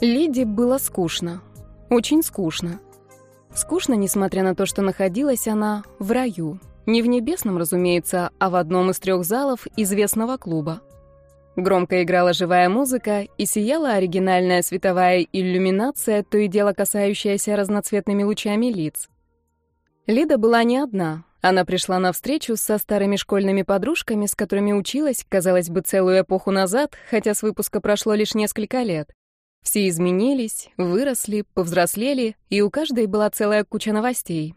Лиде было скучно. Очень скучно. Скучно, несмотря на то, что находилась она в раю. Не в небесном, разумеется, а в одном из трех залов известного клуба. Громко играла живая музыка и сияла оригинальная световая иллюминация, то и дело касающаяся разноцветными лучами лиц. Лида была не одна. Она пришла на встречу со старыми школьными подружками, с которыми училась, казалось бы, целую эпоху назад, хотя с выпуска прошло лишь несколько лет. Все изменились, выросли, повзрослели, и у каждой была целая куча новостей.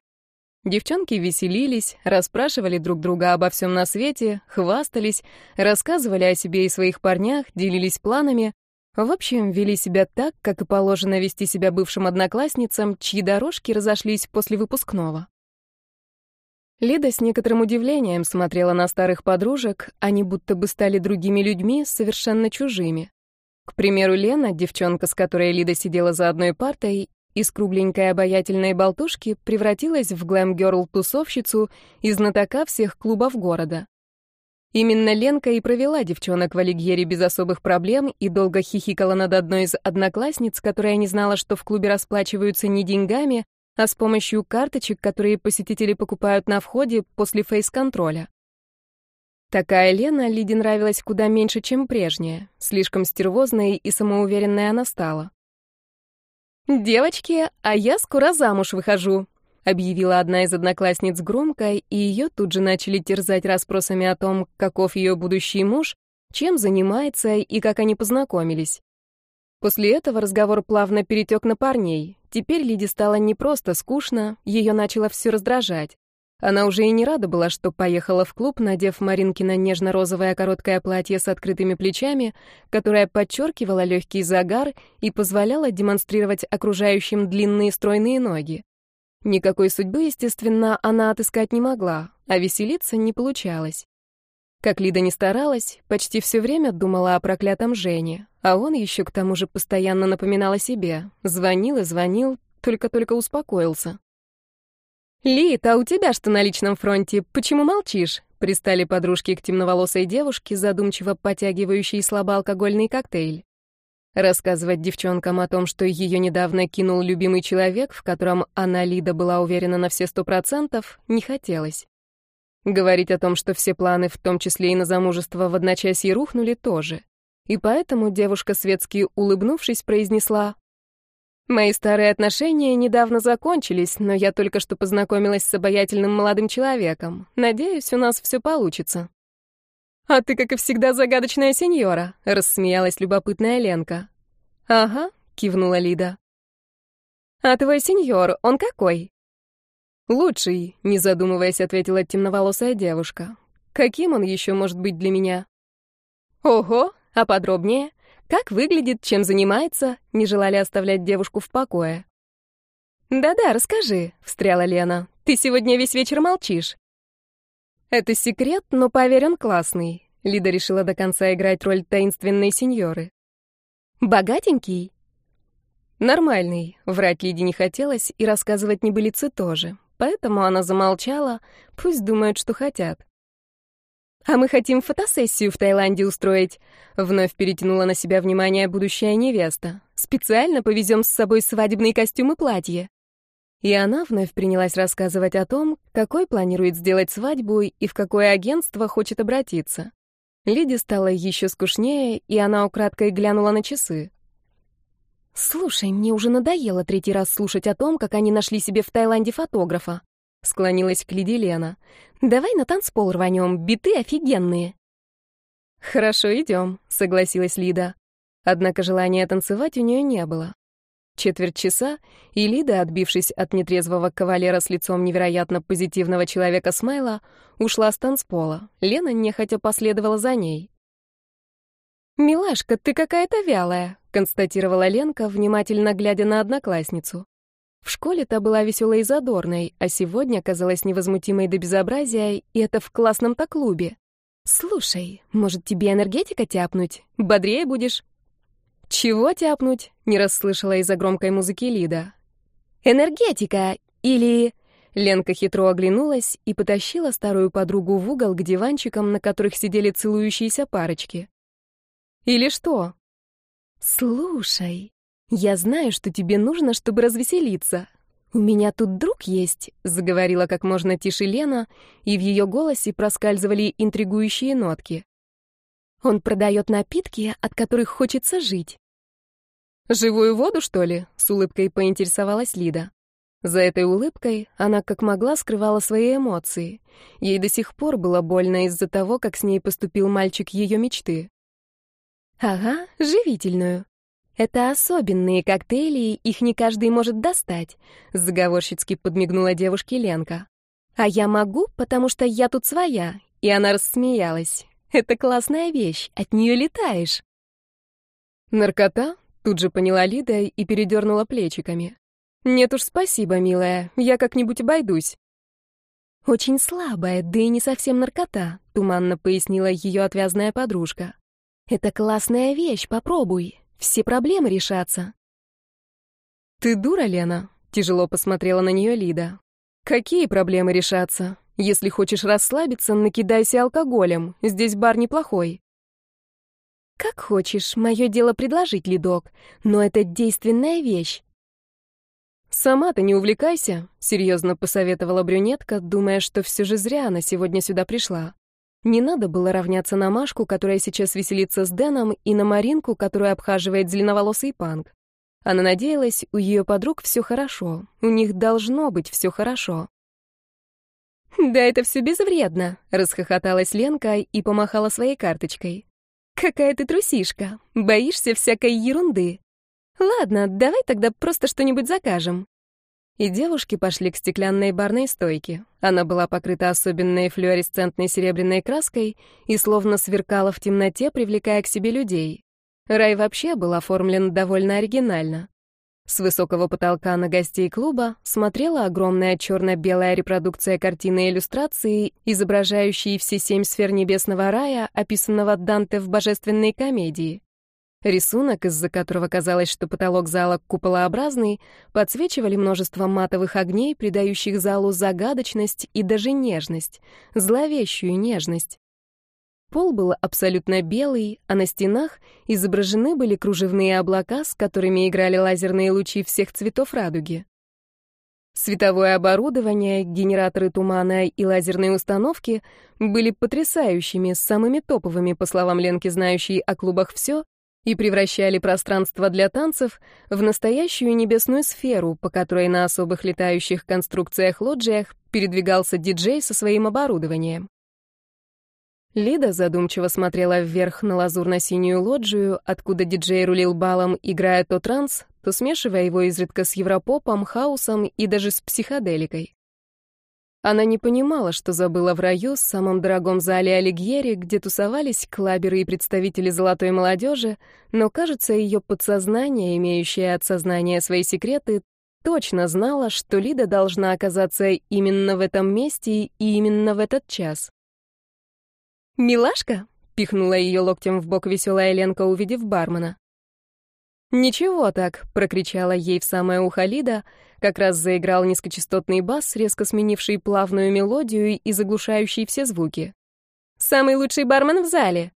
Девчонки веселились, расспрашивали друг друга обо всем на свете, хвастались, рассказывали о себе и своих парнях, делились планами. В общем, вели себя так, как и положено вести себя бывшим одноклассницам, чьи дорожки разошлись после выпускного. Лида с некоторым удивлением смотрела на старых подружек, они будто бы стали другими людьми, совершенно чужими. К примеру, Лена, девчонка, с которой Лида сидела за одной партой, из кругленькой обаятельной болтушки превратилась в глэм-гёрл-тусовщицу и знатока всех клубов города. Именно Ленка и провела девчонок в Алигьере без особых проблем и долго хихикала над одной из одноклассниц, которая не знала, что в клубе расплачиваются не деньгами, а с помощью карточек, которые посетители покупают на входе после фейс-контроля. Такая Лена Лиде нравилась куда меньше, чем прежняя. Слишком стервозной и самоуверенной она стала. «Девочки, а я скоро замуж выхожу», — объявила одна из одноклассниц громко, и ее тут же начали терзать расспросами о том, каков ее будущий муж, чем занимается и как они познакомились. После этого разговор плавно перетек на парней. Теперь Лиде стало не просто скучно, ее начало все раздражать. Она уже и не рада была, что поехала в клуб, надев Маринкино нежно-розовое короткое платье с открытыми плечами, которое подчеркивало легкий загар и позволяло демонстрировать окружающим длинные стройные ноги. Никакой судьбы, естественно, она отыскать не могла, а веселиться не получалось. Как Лида не старалась, почти все время думала о проклятом Жене, а он еще к тому же постоянно напоминал о себе. Звонил и звонил, только-только успокоился. «Лид, а у тебя что на личном фронте? Почему молчишь?» Пристали подружки к темноволосой девушке, задумчиво потягивающей слабоалкогольный коктейль. Рассказывать девчонкам о том, что ее недавно кинул любимый человек, в котором она, Лида, была уверена на все сто процентов, не хотелось. Говорить о том, что все планы, в том числе и на замужество, в одночасье рухнули, тоже. И поэтому девушка, светски улыбнувшись, произнесла «Мои старые отношения недавно закончились, но я только что познакомилась с обаятельным молодым человеком. Надеюсь, у нас все получится». «А ты, как и всегда, загадочная сеньора», — рассмеялась любопытная Ленка. «Ага», — кивнула Лида. «А твой сеньор, он какой?» «Лучший», — не задумываясь, ответила темноволосая девушка. «Каким он еще может быть для меня?» «Ого, а подробнее? Как выглядит, чем занимается?» — не желали оставлять девушку в покое. «Да-да, расскажи», — встряла Лена. «Ты сегодня весь вечер молчишь». «Это секрет, но поверь, он классный», — Лида решила до конца играть роль таинственной сеньоры. «Богатенький?» «Нормальный», — врать Лиде не хотелось, и рассказывать небылицы тоже поэтому она замолчала, пусть думают, что хотят. «А мы хотим фотосессию в Таиланде устроить», — вновь перетянула на себя внимание будущая невеста. «Специально повезем с собой свадебный костюм и платье». И она вновь принялась рассказывать о том, какой планирует сделать свадьбу и в какое агентство хочет обратиться. Лиде стало еще скучнее, и она украдкой глянула на часы. «Слушай, мне уже надоело третий раз слушать о том, как они нашли себе в Таиланде фотографа», — склонилась к Лиде Лена. «Давай на танцпол рванем, биты офигенные». «Хорошо, идем», — согласилась Лида. Однако желания танцевать у нее не было. Четверть часа, и Лида, отбившись от нетрезвого кавалера с лицом невероятно позитивного человека Смайла, ушла с танцпола. Лена нехотя последовала за ней. «Милашка, ты какая-то вялая», — констатировала Ленка, внимательно глядя на одноклассницу. В школе та была веселой и задорной, а сегодня казалась невозмутимой до безобразия, и это в классном-то клубе. «Слушай, может, тебе энергетика тяпнуть? Бодрее будешь?» «Чего тяпнуть?» — не расслышала из-за громкой музыки Лида. «Энергетика! Или...» Ленка хитро оглянулась и потащила старую подругу в угол к диванчикам, на которых сидели целующиеся парочки. Или что? Слушай. «Я знаю, что тебе нужно, чтобы развеселиться. У меня тут друг есть», — заговорила как можно тише Лена, и в ее голосе проскальзывали интригующие нотки. «Он продает напитки, от которых хочется жить». «Живую воду, что ли?» — с улыбкой поинтересовалась Лида. За этой улыбкой она как могла скрывала свои эмоции. Ей до сих пор было больно из-за того, как с ней поступил мальчик ее мечты. «Ага, живительную. Это особенные коктейли, их не каждый может достать», — заговорщицки подмигнула девушке Ленка. «А я могу, потому что я тут своя». И она рассмеялась. «Это классная вещь, от нее летаешь». «Наркота?» — тут же поняла Лида и передернула плечиками. «Нет уж, спасибо, милая, я как-нибудь обойдусь». «Очень слабая, да и не совсем наркота», — туманно пояснила ее отвязная подружка. «Это классная вещь, попробуй. Все проблемы решатся». «Ты дура, Лена?» — тяжело посмотрела на нее Лида. «Какие проблемы решатся? Если хочешь расслабиться, накидайся алкоголем. Здесь бар неплохой». «Как хочешь, мое дело предложить, Лидок, но это действенная вещь. «Сама-то не увлекайся», — серьезно посоветовала брюнетка, думая, что все же зря она сегодня сюда пришла. Не надо было равняться на Машку, которая сейчас веселится с Дэном, и на Маринку, которую обхаживает зеленоволосый панк. Она надеялась, у ее подруг все хорошо, у них должно быть все хорошо. «Да это все безвредно», — расхохоталась Ленка и помахала своей карточкой. «Какая ты трусишка, боишься всякой ерунды». «Ладно, давай тогда просто что-нибудь закажем». И девушки пошли к стеклянной барной стойке. Она была покрыта особенной флуоресцентной серебряной краской и словно сверкала в темноте, привлекая к себе людей. Рай вообще был оформлен довольно оригинально. С высокого потолка на гостей клуба смотрела огромная черно-белая репродукция картины иллюстрации, изображающей все семь сфер небесного рая, описанного Данте в божественной комедии. Рисунок, из-за которого казалось, что потолок зала куполообразный, подсвечивали множество матовых огней, придающих залу загадочность и даже нежность, зловещую нежность. Пол был абсолютно белый, а на стенах изображены были кружевные облака, с которыми играли лазерные лучи всех цветов радуги. Световое оборудование, генераторы тумана и лазерные установки были потрясающими, самыми топовыми, по словам Ленки, знающей о клубах все, и превращали пространство для танцев в настоящую небесную сферу, по которой на особых летающих конструкциях-лоджиях передвигался диджей со своим оборудованием. Лида задумчиво смотрела вверх на лазурно-синюю лоджию, откуда диджей рулил балом, играя то транс, то смешивая его изредка с европопом, хаосом и даже с психоделикой. Она не понимала, что забыла в раю, самом дорогом зале Алигьери, где тусовались клаберы и представители золотой молодежи, но, кажется, ее подсознание, имеющее от сознания свои секреты, точно знала, что Лида должна оказаться именно в этом месте и именно в этот час. «Милашка?» — пихнула ее локтем в бок веселая Ленка, увидев бармена. «Ничего так», — прокричала ей в самое ухо Лида, как раз заиграл низкочастотный бас, резко сменивший плавную мелодию и заглушающий все звуки. «Самый лучший бармен в зале!»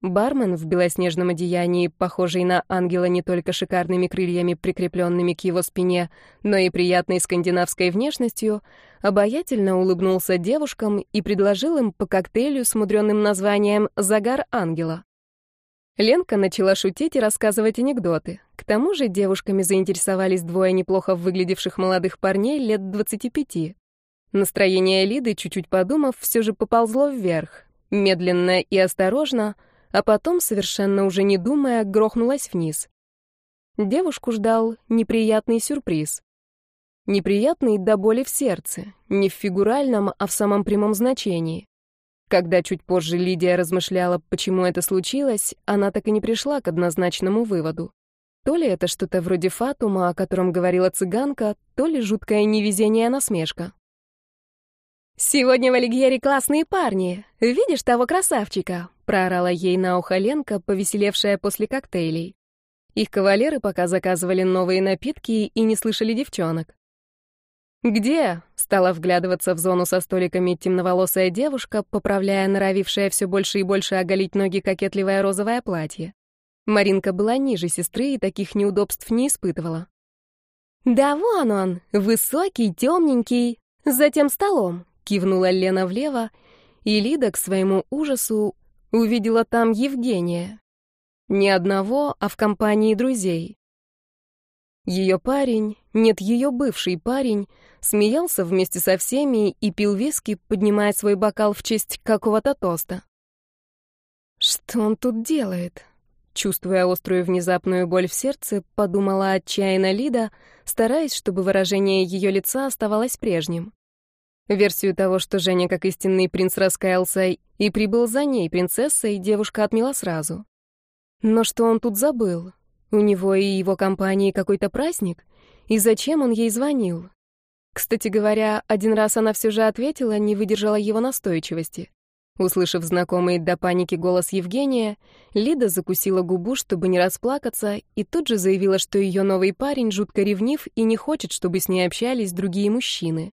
Бармен в белоснежном одеянии, похожий на ангела не только шикарными крыльями, прикрепленными к его спине, но и приятной скандинавской внешностью, обаятельно улыбнулся девушкам и предложил им по коктейлю с мудреным названием «Загар ангела». Ленка начала шутить и рассказывать анекдоты. К тому же девушками заинтересовались двое неплохо выглядевших молодых парней лет 25. Настроение Лиды, чуть-чуть подумав, все же поползло вверх. Медленно и осторожно, а потом, совершенно уже не думая, грохнулась вниз. Девушку ждал неприятный сюрприз. Неприятный до боли в сердце, не в фигуральном, а в самом прямом значении. Когда чуть позже Лидия размышляла, почему это случилось, она так и не пришла к однозначному выводу. То ли это что-то вроде фатума, о котором говорила цыганка, то ли жуткое невезение-насмешка. «Сегодня в Алигьере классные парни. Видишь того красавчика?» — проорала ей на ухо Ленка, повеселевшая после коктейлей. Их кавалеры пока заказывали новые напитки и не слышали девчонок. «Где?» — стала вглядываться в зону со столиками темноволосая девушка, поправляя норовившая все больше и больше оголить ноги кокетливое розовое платье. Маринка была ниже сестры и таких неудобств не испытывала. «Да вон он, высокий, темненький, за тем столом», — кивнула Лена влево, и Лида к своему ужасу увидела там Евгения. Не одного, а в компании друзей. Ее парень, нет, ее бывший парень, смеялся вместе со всеми и пил виски, поднимая свой бокал в честь какого-то тоста. Что он тут делает? Чувствуя острую внезапную боль в сердце, подумала отчаянно Лида, стараясь, чтобы выражение ее лица оставалось прежним. Версию того, что Женя как истинный принц раскаялся и прибыл за ней принцессой, девушка отмела сразу. Но что он тут забыл? У него и его компании какой-то праздник? И зачем он ей звонил? Кстати говоря, один раз она все же ответила, не выдержала его настойчивости. Услышав знакомый до паники голос Евгения, Лида закусила губу, чтобы не расплакаться, и тут же заявила, что ее новый парень жутко ревнив и не хочет, чтобы с ней общались другие мужчины.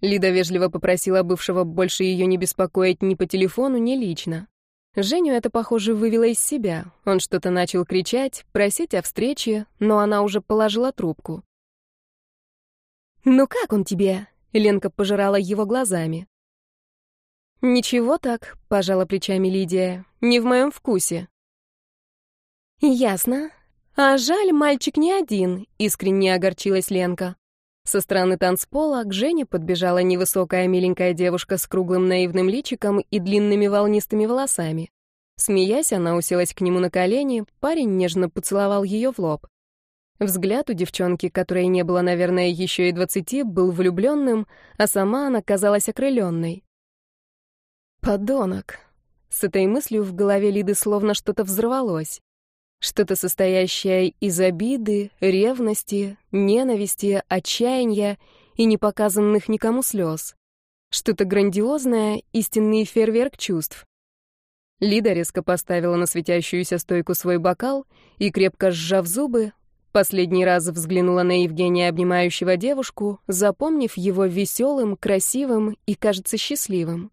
Лида вежливо попросила бывшего больше ее не беспокоить ни по телефону, ни лично. Женю это, похоже, вывело из себя. Он что-то начал кричать, просить о встрече, но она уже положила трубку. «Ну как он тебе?» — Ленка пожирала его глазами. «Ничего так», — пожала плечами Лидия, — «не в моем вкусе». «Ясно. А жаль, мальчик не один», — искренне огорчилась Ленка. Со стороны танцпола к Жене подбежала невысокая миленькая девушка с круглым наивным личиком и длинными волнистыми волосами. Смеясь, она уселась к нему на колени, парень нежно поцеловал ее в лоб. Взгляд у девчонки, которой не было, наверное, еще и двадцати, был влюбленным, а сама она казалась окрыленной. Подонок. С этой мыслью в голове Лиды словно что-то взорвалось. Что-то состоящее из обиды, ревности, ненависти, отчаяния и непоказанных никому слез. Что-то грандиозное, истинный фейерверк чувств. Лида резко поставила на светящуюся стойку свой бокал и, крепко сжав зубы, последний раз взглянула на Евгения, обнимающего девушку, запомнив его веселым, красивым и, кажется, счастливым.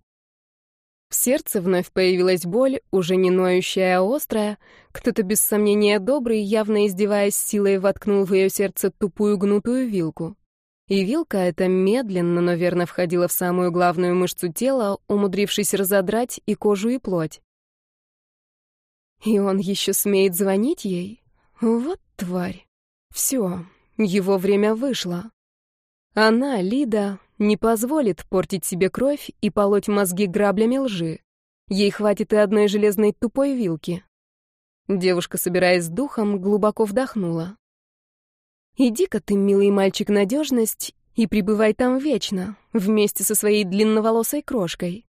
В сердце вновь появилась боль, уже не ноющая, а острая. Кто-то, без сомнения, добрый, явно издеваясь силой, воткнул в ее сердце тупую гнутую вилку. И вилка эта медленно, но верно входила в самую главную мышцу тела, умудрившись разодрать и кожу, и плоть. И он еще смеет звонить ей? Вот тварь. Все, его время вышло. Она, Лида, не позволит портить себе кровь и полоть мозги граблями лжи. Ей хватит и одной железной тупой вилки. Девушка, собираясь с духом, глубоко вдохнула. «Иди-ка ты, милый мальчик, надежность, и пребывай там вечно, вместе со своей длинноволосой крошкой».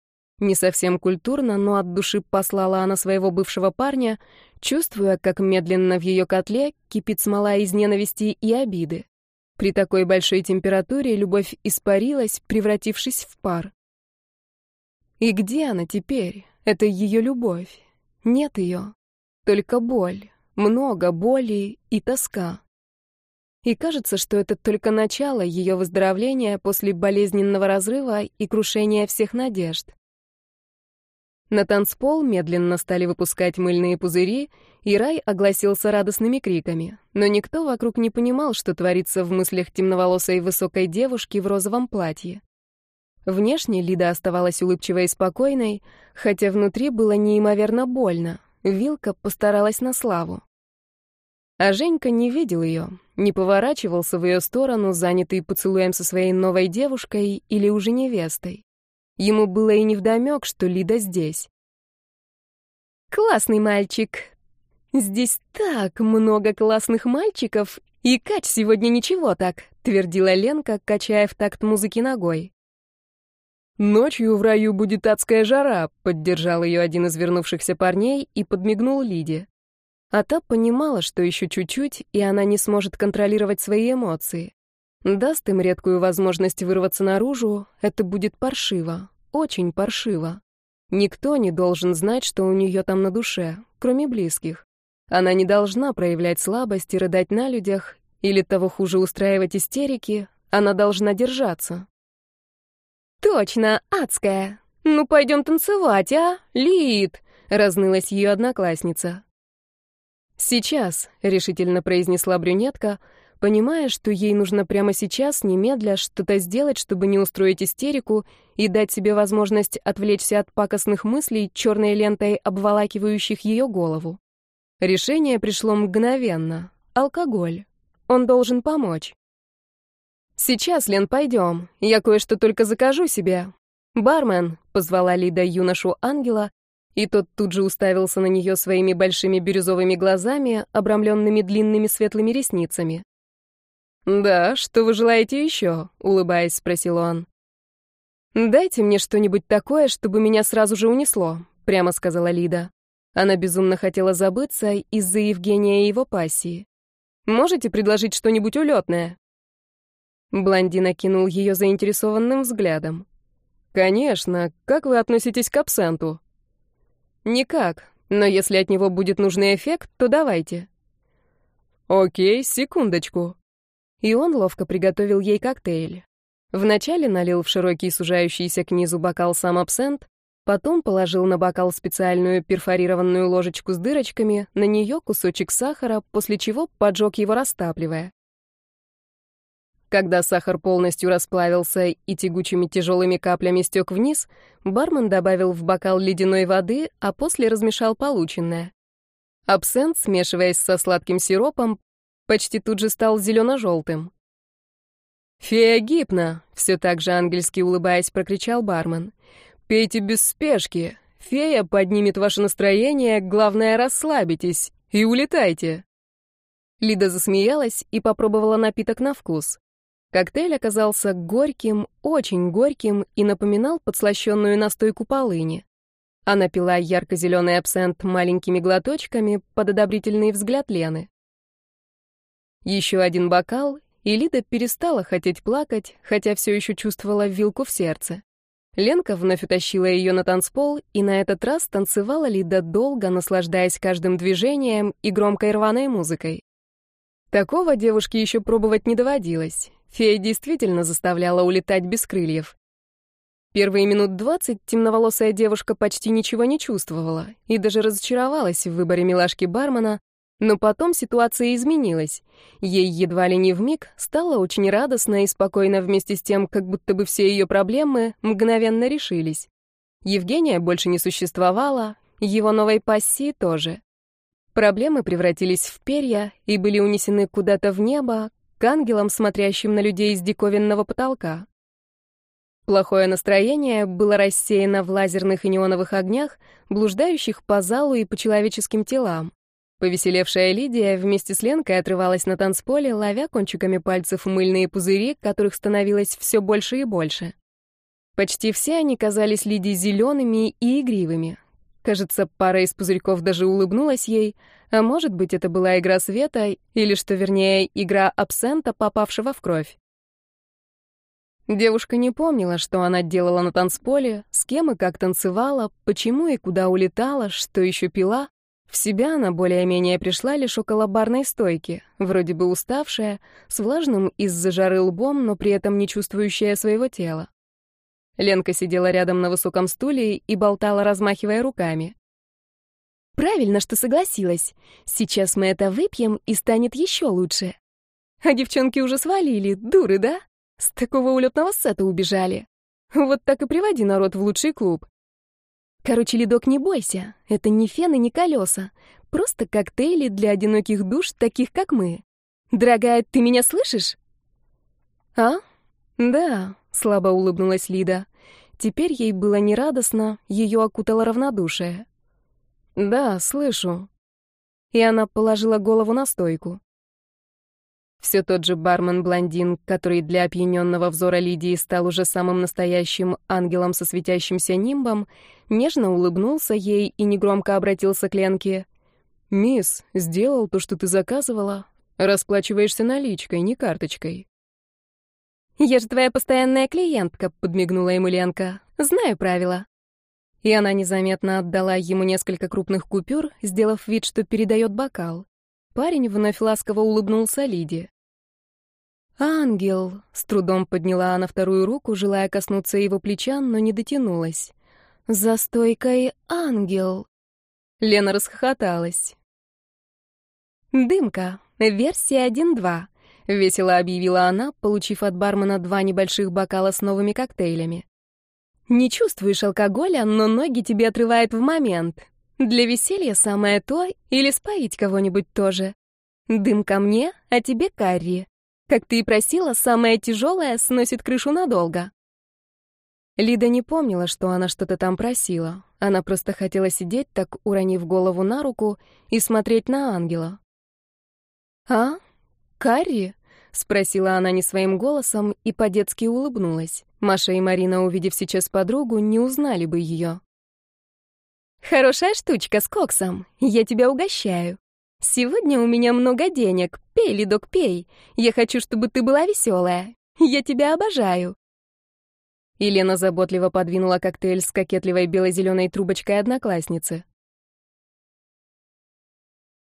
Не совсем культурно, но от души послала она своего бывшего парня, чувствуя, как медленно в ее котле кипит смола из ненависти и обиды. При такой большой температуре любовь испарилась, превратившись в пар. И где она теперь? Это ее любовь. Нет ее. Только боль. Много боли и тоска. И кажется, что это только начало ее выздоровления после болезненного разрыва и крушения всех надежд. На танцпол медленно стали выпускать мыльные пузыри, и рай огласился радостными криками. Но никто вокруг не понимал, что творится в мыслях темноволосой высокой девушки в розовом платье. Внешне Лида оставалась улыбчивой и спокойной, хотя внутри было неимоверно больно. Вилка постаралась на славу. А Женька не видел ее, не поворачивался в ее сторону, занятый поцелуем со своей новой девушкой или уже невестой. Ему было и невдомек, что Лида здесь. «Классный мальчик. Здесь так много классных мальчиков, и Кач сегодня ничего так», — твердила Ленка, качая в такт музыки ногой. «Ночью в раю будет адская жара», — поддержал ее один из вернувшихся парней и подмигнул Лиде. А та понимала, что еще чуть-чуть, и она не сможет контролировать свои эмоции. Даст им редкую возможность вырваться наружу, это будет паршиво, очень паршиво. Никто не должен знать, что у нее там на душе, кроме близких. Она не должна проявлять слабость и рыдать на людях, или того хуже устраивать истерики, она должна держаться. «Точно, адская! Ну, пойдем танцевать, а, Лид!» — разнылась ее одноклассница. «Сейчас», — решительно произнесла брюнетка, понимая, что ей нужно прямо сейчас, немедля, что-то сделать, чтобы не устроить истерику и дать себе возможность отвлечься от пакостных мыслей, черной лентой обволакивающих ее голову. Решение пришло мгновенно. Алкоголь. Он должен помочь. «Сейчас, Лен, пойдем. Я кое-что только закажу себе». «Бармен», — позвала Лида юношу-ангела, и тот тут же уставился на нее своими большими бирюзовыми глазами, обрамленными длинными светлыми ресницами. «Да, что вы желаете еще?» — улыбаясь, спросил он. «Дайте мне что-нибудь такое, чтобы меня сразу же унесло», — прямо сказала Лида. Она безумно хотела забыться из-за Евгения и его пассии. «Можете предложить что-нибудь улетное?» Блондин окинул ее заинтересованным взглядом. «Конечно. Как вы относитесь к абсенту?» «Никак. Но если от него будет нужный эффект, то давайте». «Окей, секундочку». И он ловко приготовил ей коктейль. Вначале налил в широкий сужающийся к низу бокал сам абсент, потом положил на бокал специальную перфорированную ложечку с дырочками, на нее кусочек сахара, после чего поджег его, растапливая. Когда сахар полностью расплавился и тягучими тяжелыми каплями стек вниз, бармен добавил в бокал ледяной воды, а после размешал полученное. Абсент, смешиваясь со сладким сиропом, почти тут же стал зелено-желтым. «Фея гипна!» — все так же ангельски улыбаясь, прокричал бармен. «Пейте без спешки. Фея поднимет ваше настроение, главное, расслабитесь и улетайте». Лида засмеялась и попробовала напиток на вкус. Коктейль оказался горьким, очень горьким и напоминал подслащенную настойку полыни. Она пила ярко-зеленый абсент маленькими глоточками под одобрительный взгляд Лены. Еще один бокал, и Лида перестала хотеть плакать, хотя все еще чувствовала вилку в сердце. Ленка вновь утащила ее на танцпол, и на этот раз танцевала Лида долго, наслаждаясь каждым движением и громкой рваной музыкой. Такого девушке еще пробовать не доводилось. Фея действительно заставляла улетать без крыльев. Первые минут двадцать темноволосая девушка почти ничего не чувствовала и даже разочаровалась в выборе милашки бармена, но потом ситуация изменилась. Ей едва ли не вмиг стало очень радостно и спокойно вместе с тем, как будто бы все ее проблемы мгновенно решились. Евгения больше не существовало, его новой пассии тоже. Проблемы превратились в перья и были унесены куда-то в небо, к ангелам, смотрящим на людей с диковинного потолка. Плохое настроение было рассеяно в лазерных и неоновых огнях, блуждающих по залу и по человеческим телам. Повеселевшая Лидия вместе с Ленкой отрывалась на танцполе, ловя кончиками пальцев мыльные пузыри, которых становилось все больше и больше. Почти все они казались Лидии зелеными и игривыми. Кажется, пара из пузырьков даже улыбнулась ей, а может быть, это была игра света, или, что вернее, игра абсента, попавшего в кровь. Девушка не помнила, что она делала на танцполе, с кем и как танцевала, почему и куда улетала, что еще пила. В себя она более-менее пришла лишь около барной стойки, вроде бы уставшая, с влажным из-за жары лбом, но при этом не чувствующая своего тела. Ленка сидела рядом на высоком стуле и болтала, размахивая руками. Правильно, что согласилась. Сейчас мы это выпьем, и станет еще лучше. А девчонки уже свалили, дуры, да? С такого улетного сета убежали. Вот так и приводи народ в лучший клуб. Короче, Ледок, не бойся. Это не фен и не колеса. Просто коктейли для одиноких душ, таких как мы. Дорогая, ты меня слышишь? А? Да, слабо улыбнулась Лида. Теперь ей было нерадостно, ее окутало равнодушие. «Да, слышу». И она положила голову на стойку. Все тот же бармен-блондин, который для опьяненного взора Лидии стал уже самым настоящим ангелом со светящимся нимбом, нежно улыбнулся ей и негромко обратился к Ленке. «Мисс, сделал то, что ты заказывала. Расплачиваешься наличкой, не карточкой». «Я же твоя постоянная клиентка», — подмигнула ему Ленка. «Знаю правила» и она незаметно отдала ему несколько крупных купюр, сделав вид, что передает бокал. Парень вновь ласково улыбнулся Лиде. «Ангел!» — с трудом подняла она вторую руку, желая коснуться его плеча, но не дотянулась. «За стойкой ангел!» Лена расхохоталась. «Дымка. Версия 1.2», — весело объявила она, получив от бармена два небольших бокала с новыми коктейлями. «Не чувствуешь алкоголя, но ноги тебе отрывает в момент. Для веселья самое то, или споить кого-нибудь тоже. Дым ко мне, а тебе карри. Как ты и просила, самое тяжелое сносит крышу надолго». Лида не помнила, что она что-то там просила. Она просто хотела сидеть так, уронив голову на руку, и смотреть на ангела. «А? Карри?» — спросила она не своим голосом и по-детски улыбнулась. Маша и Марина, увидев сейчас подругу, не узнали бы ее. «Хорошая штучка с коксом. Я тебя угощаю. Сегодня у меня много денег. Пей, Лидок, пей. Я хочу, чтобы ты была веселая. Я тебя обожаю». Елена заботливо подвинула коктейль с кокетливой бело-зеленой трубочкой одноклассницы.